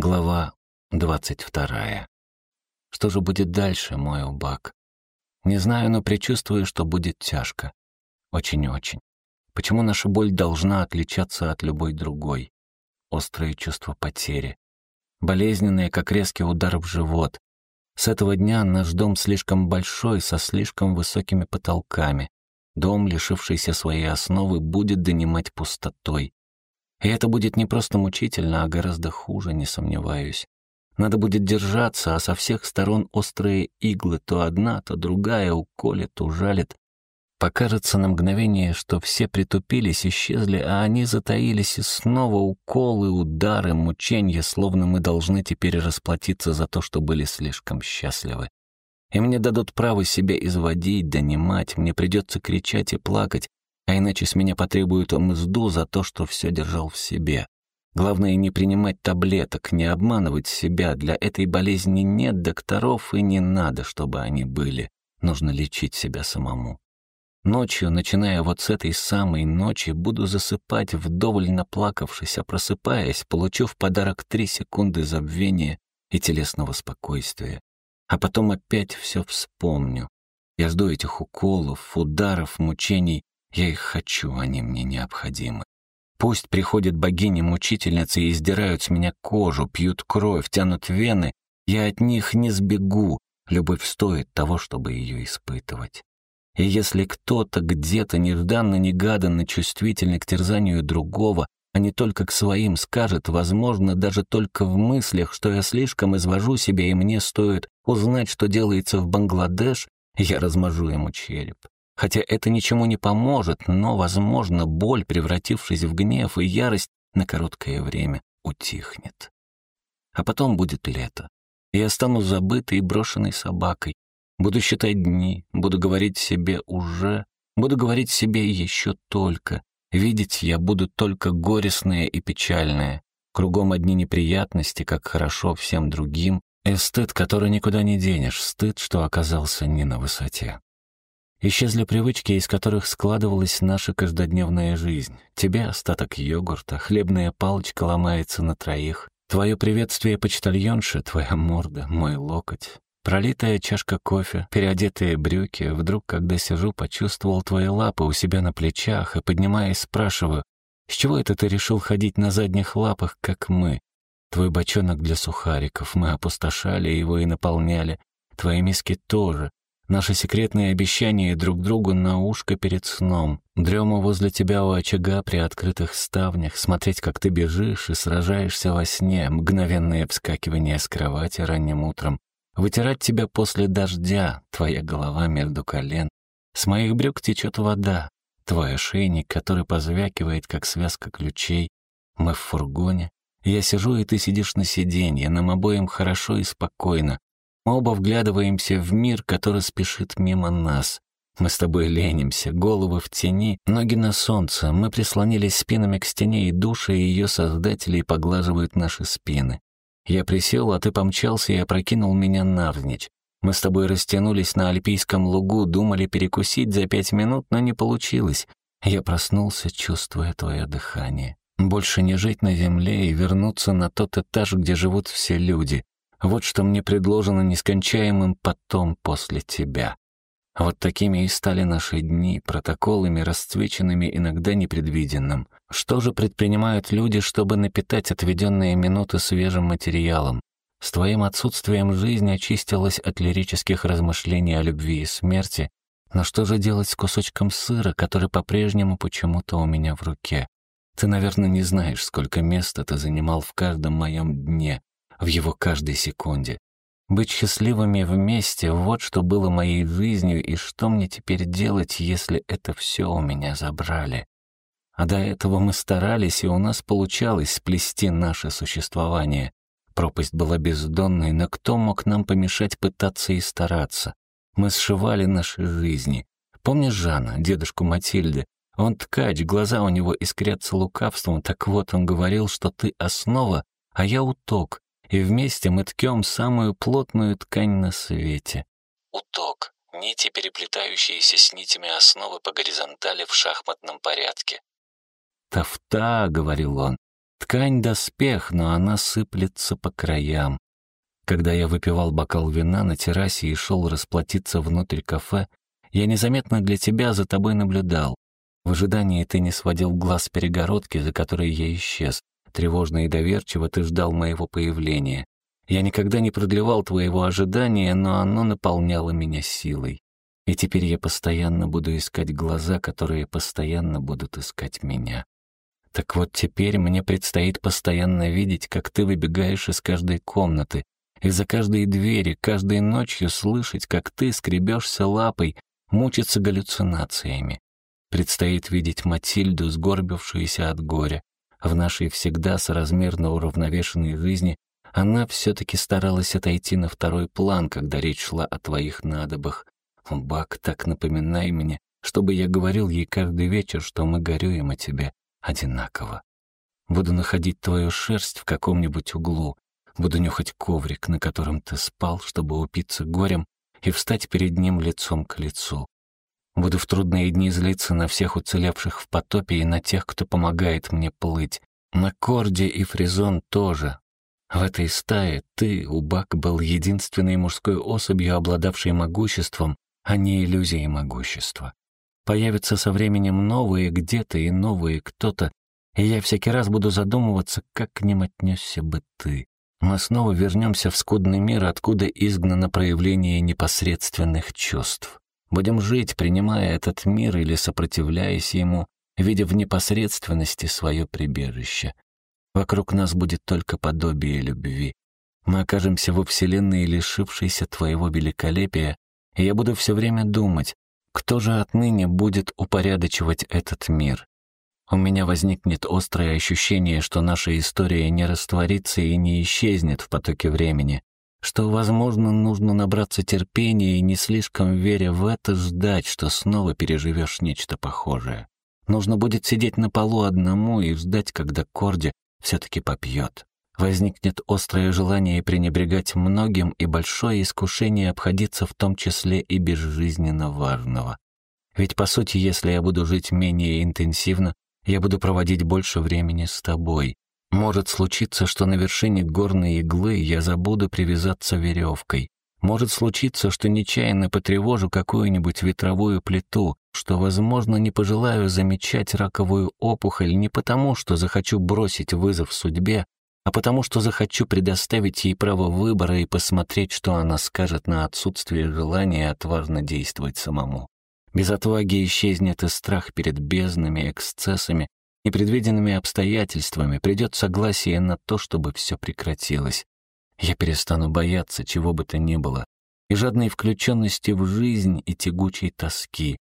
Глава двадцать вторая. Что же будет дальше, мой убак? Не знаю, но предчувствую, что будет тяжко. Очень-очень. Почему наша боль должна отличаться от любой другой? Острое чувство потери. Болезненное, как резкий удар в живот. С этого дня наш дом слишком большой, со слишком высокими потолками. Дом, лишившийся своей основы, будет донимать пустотой. И это будет не просто мучительно, а гораздо хуже, не сомневаюсь. Надо будет держаться, а со всех сторон острые иглы, то одна, то другая, уколет, ужалит. Покажется на мгновение, что все притупились, исчезли, а они затаились, и снова уколы, удары, мучения, словно мы должны теперь расплатиться за то, что были слишком счастливы. И мне дадут право себя изводить, донимать, мне придется кричать и плакать, а иначе с меня потребуют мзду за то, что все держал в себе. Главное не принимать таблеток, не обманывать себя. Для этой болезни нет докторов и не надо, чтобы они были. Нужно лечить себя самому. Ночью, начиная вот с этой самой ночи, буду засыпать, вдоволь наплакавшись, а просыпаясь, получу в подарок три секунды забвения и телесного спокойствия. А потом опять все вспомню. Я жду этих уколов, ударов, мучений, я их хочу, они мне необходимы. Пусть приходят богини-мучительницы и издирают с меня кожу, пьют кровь, тянут вены, я от них не сбегу, любовь стоит того, чтобы ее испытывать. И если кто-то где-то нежданно-негаданно чувствительный к терзанию другого, а не только к своим, скажет, возможно, даже только в мыслях, что я слишком извожу себя и мне стоит узнать, что делается в Бангладеш, я размажу ему череп. Хотя это ничему не поможет, но, возможно, боль, превратившись в гнев и ярость, на короткое время утихнет. А потом будет лето. И я стану забытой и брошенной собакой. Буду считать дни, буду говорить себе «уже», буду говорить себе «еще только». Видеть я буду только горестное и печальное. Кругом одни неприятности, как хорошо всем другим, и стыд, который никуда не денешь, стыд, что оказался не на высоте. Исчезли привычки, из которых складывалась наша каждодневная жизнь. Тебе остаток йогурта, хлебная палочка ломается на троих. Твое приветствие почтальонши, твоя морда, мой локоть. Пролитая чашка кофе, переодетые брюки. Вдруг, когда сижу, почувствовал твои лапы у себя на плечах и, поднимаясь, спрашиваю, с чего это ты решил ходить на задних лапах, как мы? Твой бочонок для сухариков, мы опустошали его и наполняли. Твои миски тоже. Наши секретные обещания друг другу на ушко перед сном. Дрему возле тебя у очага при открытых ставнях, смотреть, как ты бежишь и сражаешься во сне, мгновенное вскакивание с кровати ранним утром. Вытирать тебя после дождя, твоя голова между колен. С моих брюк течет вода, твой ошейник, который позвякивает, как связка ключей. Мы в фургоне. Я сижу, и ты сидишь на сиденье, нам обоим хорошо и спокойно. Мы оба вглядываемся в мир, который спешит мимо нас. Мы с тобой ленимся, головы в тени, ноги на солнце. Мы прислонились спинами к стене, и души ее создателей поглаживают наши спины. Я присел, а ты помчался и опрокинул меня навзничь. Мы с тобой растянулись на альпийском лугу, думали перекусить за пять минут, но не получилось. Я проснулся, чувствуя твое дыхание. Больше не жить на земле и вернуться на тот этаж, где живут все люди. Вот что мне предложено нескончаемым потом после тебя. Вот такими и стали наши дни, протоколами, расцвеченными иногда непредвиденным. Что же предпринимают люди, чтобы напитать отведенные минуты свежим материалом? С твоим отсутствием жизнь очистилась от лирических размышлений о любви и смерти, но что же делать с кусочком сыра, который по-прежнему почему-то у меня в руке? Ты, наверное, не знаешь, сколько места ты занимал в каждом моем дне, в его каждой секунде. Быть счастливыми вместе — вот что было моей жизнью, и что мне теперь делать, если это все у меня забрали. А до этого мы старались, и у нас получалось сплести наше существование. Пропасть была бездонной, но кто мог нам помешать пытаться и стараться? Мы сшивали наши жизни. Помнишь Жана, дедушку Матильды? Он ткач, глаза у него искрятся лукавством, так вот он говорил, что ты основа, а я уток, и вместе мы ткем самую плотную ткань на свете. Уток — нити, переплетающиеся с нитями основы по горизонтали в шахматном порядке. «Тафта», — говорил он, Ткань — доспех, но она сыплется по краям. Когда я выпивал бокал вина на террасе и шел расплатиться внутрь кафе, я незаметно для тебя за тобой наблюдал. В ожидании ты не сводил глаз перегородки, за которой я исчез. Тревожно и доверчиво ты ждал моего появления. Я никогда не продлевал твоего ожидания, но оно наполняло меня силой. И теперь я постоянно буду искать глаза, которые постоянно будут искать меня. Так вот теперь мне предстоит постоянно видеть, как ты выбегаешь из каждой комнаты, из-за каждой двери, каждой ночью слышать, как ты скребешься лапой, мучиться галлюцинациями. Предстоит видеть Матильду, сгорбившуюся от горя. В нашей всегда соразмерно уравновешенной жизни она все-таки старалась отойти на второй план, когда речь шла о твоих надобах. Бак, так напоминай мне, чтобы я говорил ей каждый вечер, что мы горюем о тебе одинаково. Буду находить твою шерсть в каком-нибудь углу, буду нюхать коврик, на котором ты спал, чтобы упиться горем и встать перед ним лицом к лицу. Буду в трудные дни злиться на всех уцелевших в потопе и на тех, кто помогает мне плыть. На Корде и Фризон тоже, в этой стае ты, Убак, был единственной мужской особью, обладавшей могуществом, а не иллюзией могущества. Появятся со временем новые где-то и новые кто-то, и я всякий раз буду задумываться, как к ним отнесся бы ты. Мы снова вернемся в скудный мир, откуда изгнано проявление непосредственных чувств. Будем жить, принимая этот мир или сопротивляясь ему, видя в непосредственности свое прибежище. Вокруг нас будет только подобие любви. Мы окажемся во Вселенной, лишившейся твоего великолепия, и я буду все время думать, кто же отныне будет упорядочивать этот мир. У меня возникнет острое ощущение, что наша история не растворится и не исчезнет в потоке времени, что, возможно, нужно набраться терпения и не слишком веря в это ждать, что снова переживешь нечто похожее. Нужно будет сидеть на полу одному и ждать, когда Корди все-таки попьет. Возникнет острое желание пренебрегать многим и большое искушение обходиться в том числе и безжизненно важного. Ведь, по сути, если я буду жить менее интенсивно, я буду проводить больше времени с тобой. Может случиться, что на вершине горной иглы я забуду привязаться веревкой. Может случиться, что нечаянно потревожу какую-нибудь ветровую плиту, что, возможно, не пожелаю замечать раковую опухоль не потому, что захочу бросить вызов судьбе, а потому что захочу предоставить ей право выбора и посмотреть, что она скажет на отсутствие желания отважно действовать самому. Без отваги исчезнет и страх перед безднами, эксцессами, непредвиденными обстоятельствами, придет согласие на то, чтобы все прекратилось. Я перестану бояться чего бы то ни было, и жадной включенности в жизнь и тягучей тоски,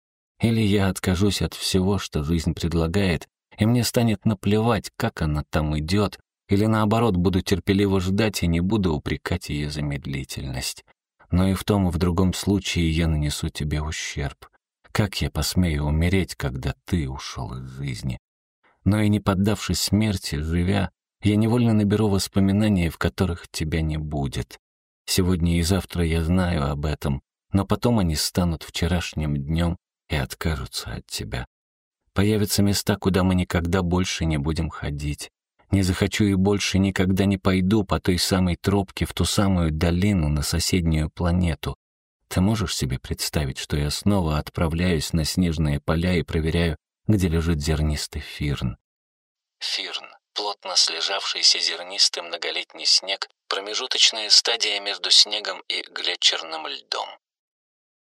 или я откажусь от всего, что жизнь предлагает, и мне станет наплевать, как она там идет, или наоборот, буду терпеливо ждать и не буду упрекать ее за медлительность. Но и в том, и в другом случае я нанесу тебе ущерб. Как я посмею умереть, когда ты ушел из жизни? Но и не поддавшись смерти, живя, я невольно наберу воспоминания, в которых тебя не будет. Сегодня и завтра я знаю об этом, но потом они станут вчерашним днем и откажутся от тебя. Появятся места, куда мы никогда больше не будем ходить. Не захочу и больше никогда не пойду по той самой тропке в ту самую долину на соседнюю планету. Ты можешь себе представить, что я снова отправляюсь на снежные поля и проверяю, где лежит зернистый фирн? Фирн — плотно слежавшийся зернистый многолетний снег, промежуточная стадия между снегом и глетчерным льдом.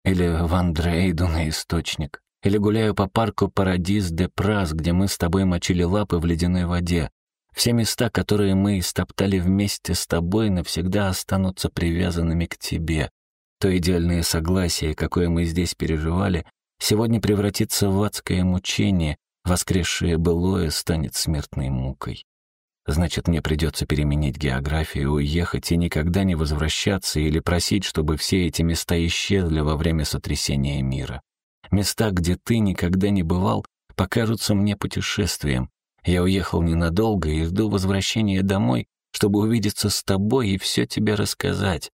Или в Андрейду на источник. Или гуляю по парку Парадис де Прас, где мы с тобой мочили лапы в ледяной воде. Все места, которые мы истоптали вместе с тобой, навсегда останутся привязанными к тебе. То идеальное согласие, какое мы здесь переживали, сегодня превратится в адское мучение, воскресшее былое станет смертной мукой. Значит, мне придется переменить географию, уехать и никогда не возвращаться или просить, чтобы все эти места исчезли во время сотрясения мира. Места, где ты никогда не бывал, покажутся мне путешествием. Я уехал ненадолго и жду возвращения домой, чтобы увидеться с тобой и все тебе рассказать.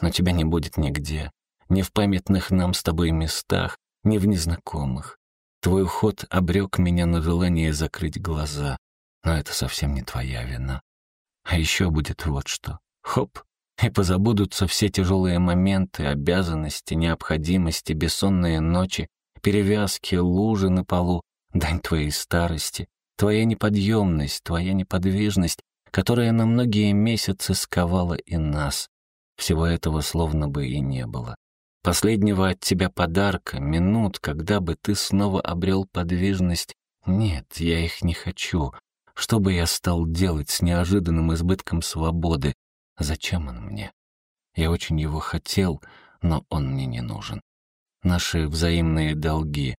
Но тебя не будет нигде, ни в памятных нам с тобой местах, ни в незнакомых. Твой уход обрек меня на желание закрыть глаза. Но это совсем не твоя вина. А еще будет вот что. Хоп, и позабудутся все тяжелые моменты, обязанности, необходимости, бессонные ночи, перевязки, лужи на полу, дань твоей старости, твоя неподъемность, твоя неподвижность, которая на многие месяцы сковала и нас. Всего этого словно бы и не было. Последнего от тебя подарка, минут, когда бы ты снова обрел подвижность. Нет, я их не хочу. Что бы я стал делать с неожиданным избытком свободы? Зачем он мне? Я очень его хотел, но он мне не нужен. Наши взаимные долги.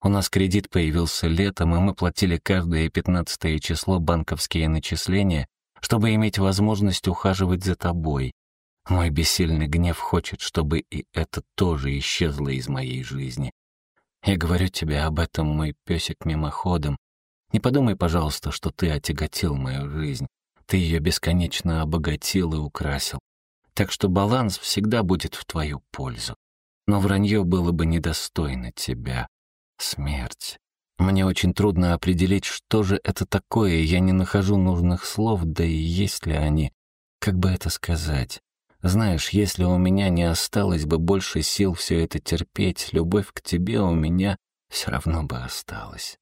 У нас кредит появился летом, и мы платили каждое пятнадцатое число банковские начисления, чтобы иметь возможность ухаживать за тобой. Мой бессильный гнев хочет, чтобы и это тоже исчезло из моей жизни. Я говорю тебе об этом, мой песик, мимоходом. Не подумай, пожалуйста, что ты отяготил мою жизнь. Ты ее бесконечно обогатил и украсил. Так что баланс всегда будет в твою пользу. Но вранье было бы недостойно тебя. Смерть. Мне очень трудно определить, что же это такое, я не нахожу нужных слов, да и есть ли они. Как бы это сказать? Знаешь, если у меня не осталось бы больше сил все это терпеть, любовь к тебе у меня все равно бы осталась.